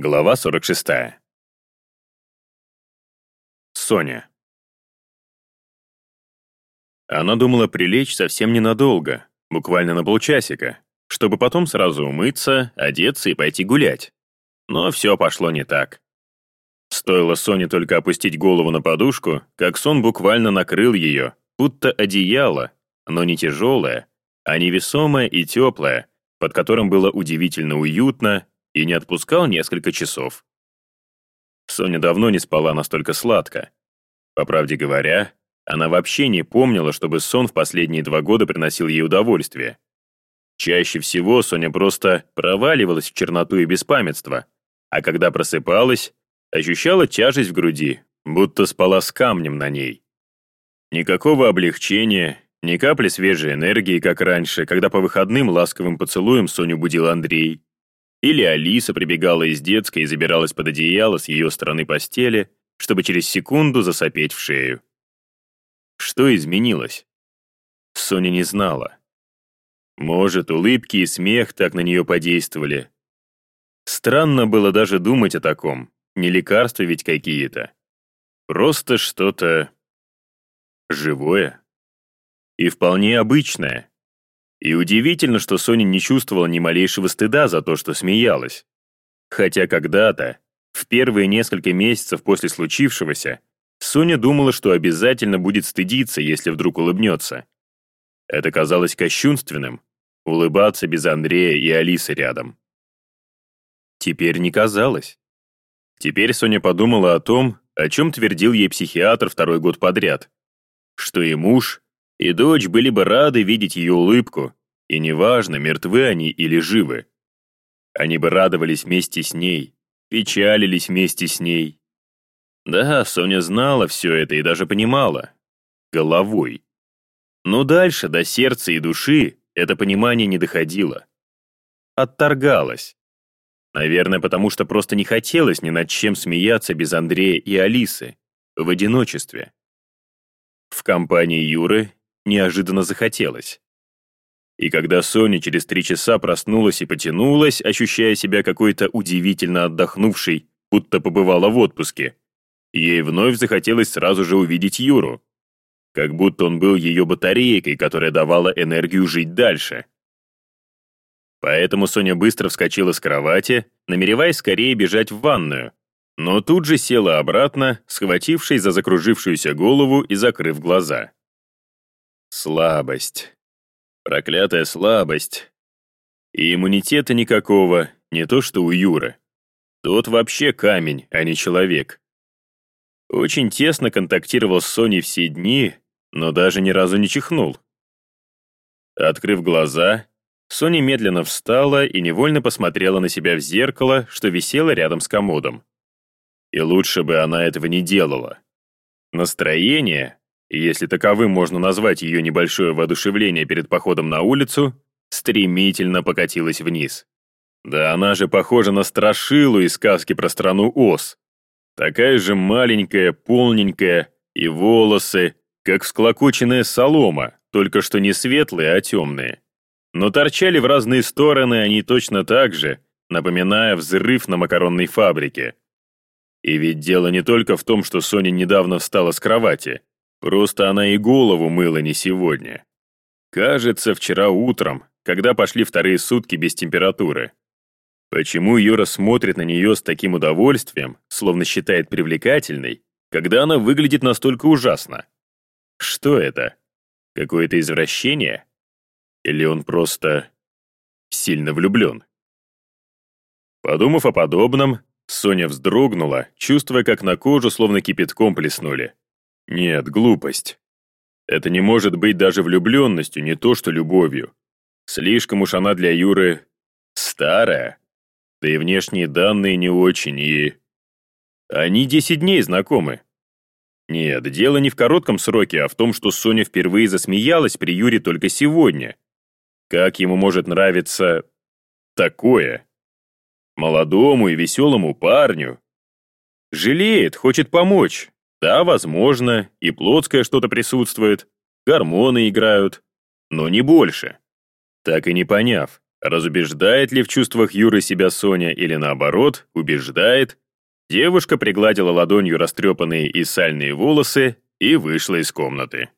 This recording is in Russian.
Глава 46. Соня. Она думала прилечь совсем ненадолго, буквально на полчасика, чтобы потом сразу умыться, одеться и пойти гулять. Но все пошло не так. Стоило Соне только опустить голову на подушку, как сон буквально накрыл ее, будто одеяло, но не тяжелое, а невесомое и теплое, под которым было удивительно уютно и не отпускал несколько часов. Соня давно не спала настолько сладко. По правде говоря, она вообще не помнила, чтобы сон в последние два года приносил ей удовольствие. Чаще всего Соня просто проваливалась в черноту и беспамятство, а когда просыпалась, ощущала тяжесть в груди, будто спала с камнем на ней. Никакого облегчения, ни капли свежей энергии, как раньше, когда по выходным ласковым поцелуем Соню будил Андрей, или Алиса прибегала из детской и забиралась под одеяло с ее стороны постели, чтобы через секунду засопеть в шею. Что изменилось? Соня не знала. Может, улыбки и смех так на нее подействовали. Странно было даже думать о таком. Не лекарства ведь какие-то. Просто что-то живое. И вполне обычное. И удивительно, что Соня не чувствовала ни малейшего стыда за то, что смеялась. Хотя когда-то, в первые несколько месяцев после случившегося, Соня думала, что обязательно будет стыдиться, если вдруг улыбнется. Это казалось кощунственным — улыбаться без Андрея и Алисы рядом. Теперь не казалось. Теперь Соня подумала о том, о чем твердил ей психиатр второй год подряд, что и муж, и дочь были бы рады видеть ее улыбку, и неважно, мертвы они или живы. Они бы радовались вместе с ней, печалились вместе с ней. Да, Соня знала все это и даже понимала. Головой. Но дальше, до сердца и души, это понимание не доходило. Отторгалось. Наверное, потому что просто не хотелось ни над чем смеяться без Андрея и Алисы, в одиночестве. В компании Юры неожиданно захотелось. И когда Соня через три часа проснулась и потянулась, ощущая себя какой-то удивительно отдохнувшей, будто побывала в отпуске, ей вновь захотелось сразу же увидеть Юру. Как будто он был ее батарейкой, которая давала энергию жить дальше. Поэтому Соня быстро вскочила с кровати, намереваясь скорее бежать в ванную, но тут же села обратно, схватившись за закружившуюся голову и закрыв глаза. Слабость. Проклятая слабость. И иммунитета никакого, не то что у Юры. Тот вообще камень, а не человек. Очень тесно контактировал с Соней все дни, но даже ни разу не чихнул. Открыв глаза, Соня медленно встала и невольно посмотрела на себя в зеркало, что висело рядом с комодом. И лучше бы она этого не делала. Настроение, если таковым можно назвать ее небольшое воодушевление перед походом на улицу, стремительно покатилась вниз. Да она же похожа на страшилу из сказки про страну Оз. Такая же маленькая, полненькая, и волосы, как всклокоченная солома, только что не светлые, а темные. Но торчали в разные стороны они точно так же, напоминая взрыв на макаронной фабрике. И ведь дело не только в том, что Соня недавно встала с кровати. Просто она и голову мыла не сегодня. Кажется, вчера утром, когда пошли вторые сутки без температуры. Почему Юра смотрит на нее с таким удовольствием, словно считает привлекательной, когда она выглядит настолько ужасно? Что это? Какое-то извращение? Или он просто сильно влюблен? Подумав о подобном, Соня вздрогнула, чувствуя, как на кожу словно кипятком плеснули. Нет, глупость. Это не может быть даже влюбленностью, не то что любовью. Слишком уж она для Юры старая. Да и внешние данные не очень, и... Они десять дней знакомы. Нет, дело не в коротком сроке, а в том, что Соня впервые засмеялась при Юре только сегодня. Как ему может нравиться такое? Молодому и веселому парню. Жалеет, хочет помочь, да, возможно, и плотское что-то присутствует, гормоны играют, но не больше. Так и не поняв, Разубеждает ли в чувствах Юры себя Соня или наоборот, убеждает, девушка пригладила ладонью растрепанные и сальные волосы и вышла из комнаты.